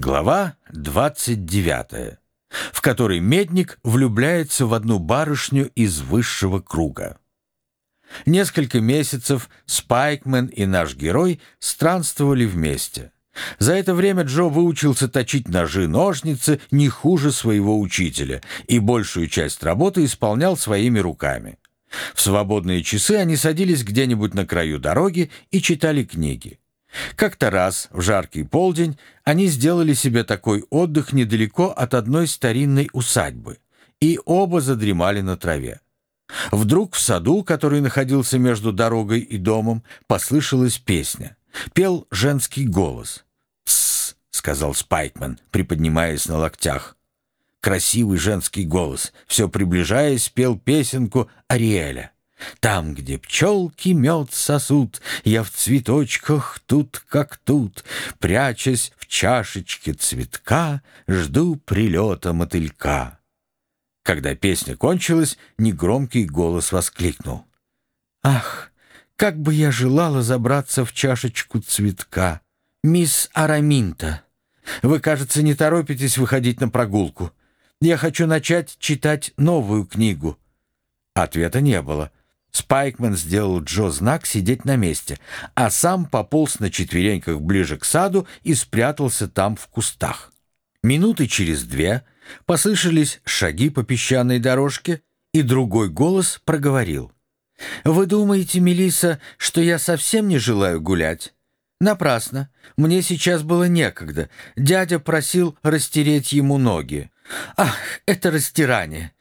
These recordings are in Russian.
Глава 29, в которой медник влюбляется в одну барышню из высшего круга. Несколько месяцев Спайкмен и наш герой странствовали вместе. За это время Джо выучился точить ножи-ножницы не хуже своего учителя и большую часть работы исполнял своими руками. В свободные часы они садились где-нибудь на краю дороги и читали книги. Как-то раз, в жаркий полдень, они сделали себе такой отдых недалеко от одной старинной усадьбы, и оба задремали на траве. Вдруг в саду, который находился между дорогой и домом, послышалась песня. Пел женский голос. «Тссс», — сказал Спайкман, приподнимаясь на локтях. Красивый женский голос, все приближаясь, пел песенку Ариэля. Там, где пчелки мед сосут, Я в цветочках тут как тут, Прячась в чашечке цветка, Жду прилета мотылька. Когда песня кончилась, негромкий голос воскликнул. «Ах, как бы я желала забраться в чашечку цветка! Мисс Араминта, вы, кажется, не торопитесь выходить на прогулку. Я хочу начать читать новую книгу». Ответа не было. Спайкмен сделал Джо знак сидеть на месте, а сам пополз на четвереньках ближе к саду и спрятался там в кустах. Минуты через две послышались шаги по песчаной дорожке, и другой голос проговорил. «Вы думаете, Мелиса, что я совсем не желаю гулять?» «Напрасно. Мне сейчас было некогда. Дядя просил растереть ему ноги. Ах, это растирание!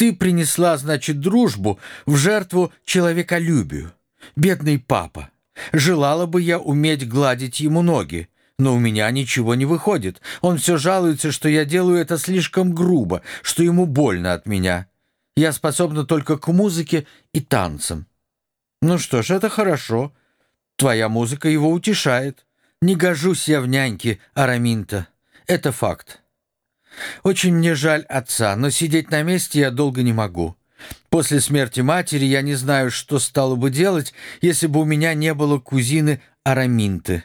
Ты принесла, значит, дружбу в жертву человеколюбию. Бедный папа. Желала бы я уметь гладить ему ноги, но у меня ничего не выходит. Он все жалуется, что я делаю это слишком грубо, что ему больно от меня. Я способна только к музыке и танцам. Ну что ж, это хорошо. Твоя музыка его утешает. Не гожусь я в няньке, Араминта. Это факт. Очень мне жаль отца, но сидеть на месте я долго не могу. После смерти матери я не знаю, что стало бы делать, если бы у меня не было кузины Араминты.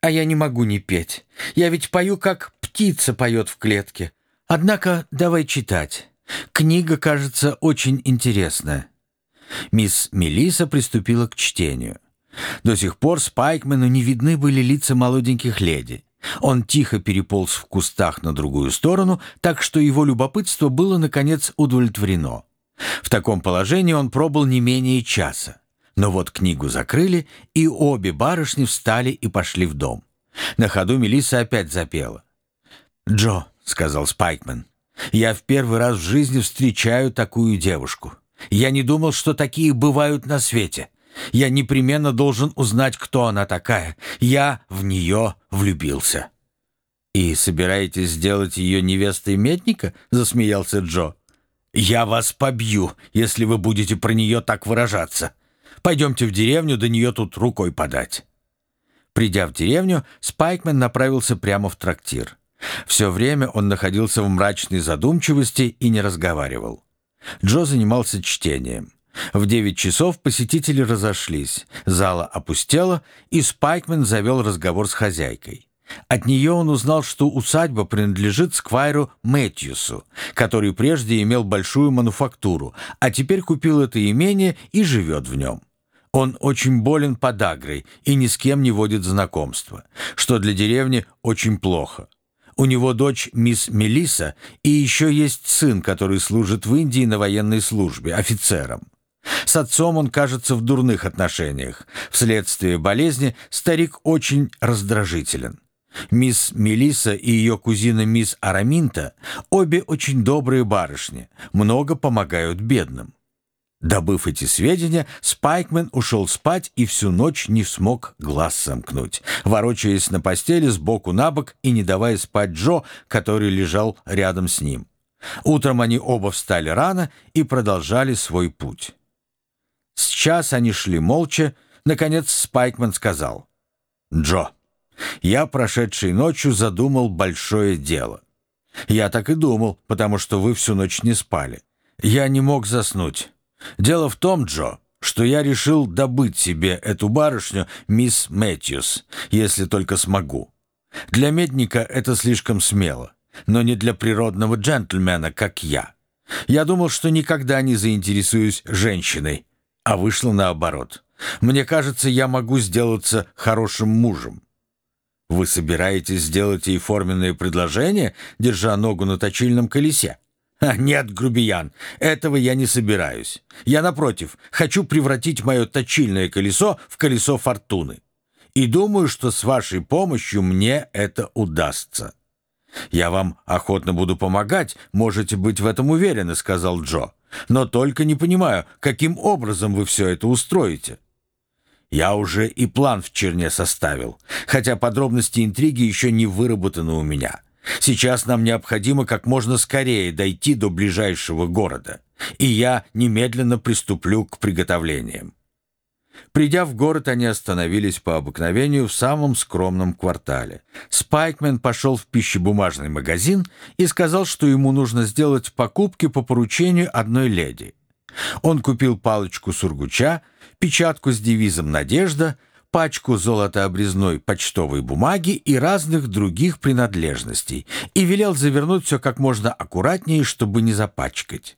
А я не могу не петь. Я ведь пою, как птица поет в клетке. Однако давай читать. Книга, кажется, очень интересная. Мисс Мелиса приступила к чтению. До сих пор Спайкмену не видны были лица молоденьких леди. Он тихо переполз в кустах на другую сторону, так что его любопытство было, наконец, удовлетворено. В таком положении он пробыл не менее часа. Но вот книгу закрыли, и обе барышни встали и пошли в дом. На ходу Мелисса опять запела. «Джо», — сказал Спайкмен, — «я в первый раз в жизни встречаю такую девушку. Я не думал, что такие бывают на свете. Я непременно должен узнать, кто она такая. Я в нее влюбился». «И собираетесь сделать ее невестой Метника?» — засмеялся Джо. «Я вас побью, если вы будете про нее так выражаться. Пойдемте в деревню, до нее тут рукой подать». Придя в деревню, Спайкмен направился прямо в трактир. Все время он находился в мрачной задумчивости и не разговаривал. Джо занимался чтением. В девять часов посетители разошлись, зала опустела, и Спайкмен завел разговор с хозяйкой. От нее он узнал, что усадьба принадлежит Сквайру Мэтьюсу, который прежде имел большую мануфактуру, а теперь купил это имение и живет в нем. Он очень болен подагрой и ни с кем не водит знакомства, что для деревни очень плохо. У него дочь мисс Мелиса и еще есть сын, который служит в Индии на военной службе, офицером. С отцом он кажется в дурных отношениях. Вследствие болезни старик очень раздражителен. Мисс Мелиса и ее кузина мисс Араминта обе очень добрые барышни, много помогают бедным. Добыв эти сведения, Спайкмен ушел спать и всю ночь не смог глаз сомкнуть, ворочаясь на постели сбоку на бок и не давая спать Джо, который лежал рядом с ним. Утром они оба встали рано и продолжали свой путь. С час они шли молча. Наконец Спайкман сказал. «Джо, я прошедшей ночью задумал большое дело. Я так и думал, потому что вы всю ночь не спали. Я не мог заснуть. Дело в том, Джо, что я решил добыть себе эту барышню, мисс Мэтьюс, если только смогу. Для медника это слишком смело, но не для природного джентльмена, как я. Я думал, что никогда не заинтересуюсь женщиной, а вышло наоборот. Мне кажется, я могу сделаться хорошим мужем. Вы собираетесь сделать ей форменное предложение, держа ногу на точильном колесе? А, нет, грубиян, этого я не собираюсь. Я, напротив, хочу превратить мое точильное колесо в колесо фортуны. И думаю, что с вашей помощью мне это удастся. «Я вам охотно буду помогать, можете быть в этом уверены», — сказал Джо. «Но только не понимаю, каким образом вы все это устроите». Я уже и план в черне составил, хотя подробности интриги еще не выработаны у меня. Сейчас нам необходимо как можно скорее дойти до ближайшего города, и я немедленно приступлю к приготовлениям. Придя в город, они остановились по обыкновению в самом скромном квартале. Спайкмен пошел в пищебумажный магазин и сказал, что ему нужно сделать покупки по поручению одной леди. Он купил палочку сургуча, печатку с девизом «Надежда», пачку золотообрезной почтовой бумаги и разных других принадлежностей и велел завернуть все как можно аккуратнее, чтобы не запачкать.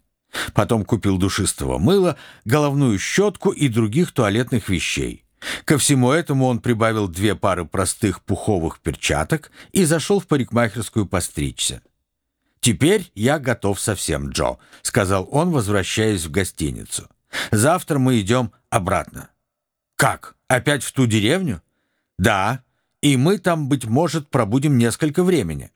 Потом купил душистого мыла, головную щетку и других туалетных вещей. Ко всему этому он прибавил две пары простых пуховых перчаток и зашел в парикмахерскую постричься. «Теперь я готов совсем, Джо», — сказал он, возвращаясь в гостиницу. «Завтра мы идем обратно». «Как? Опять в ту деревню?» «Да, и мы там, быть может, пробудем несколько времени».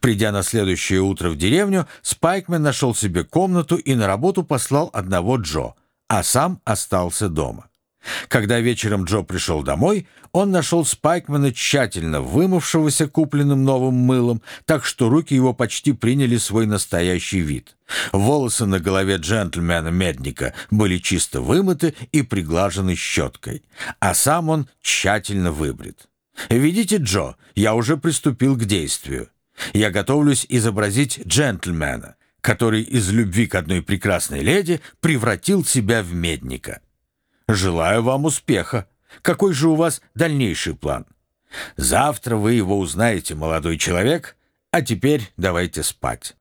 Придя на следующее утро в деревню, Спайкмен нашел себе комнату и на работу послал одного Джо, а сам остался дома. Когда вечером Джо пришел домой, он нашел Спайкмена тщательно вымывшегося купленным новым мылом, так что руки его почти приняли свой настоящий вид. Волосы на голове джентльмена-медника были чисто вымыты и приглажены щеткой, а сам он тщательно выбрит. «Видите, Джо, я уже приступил к действию. Я готовлюсь изобразить джентльмена, который из любви к одной прекрасной леди превратил себя в медника. Желаю вам успеха. Какой же у вас дальнейший план? Завтра вы его узнаете, молодой человек, а теперь давайте спать.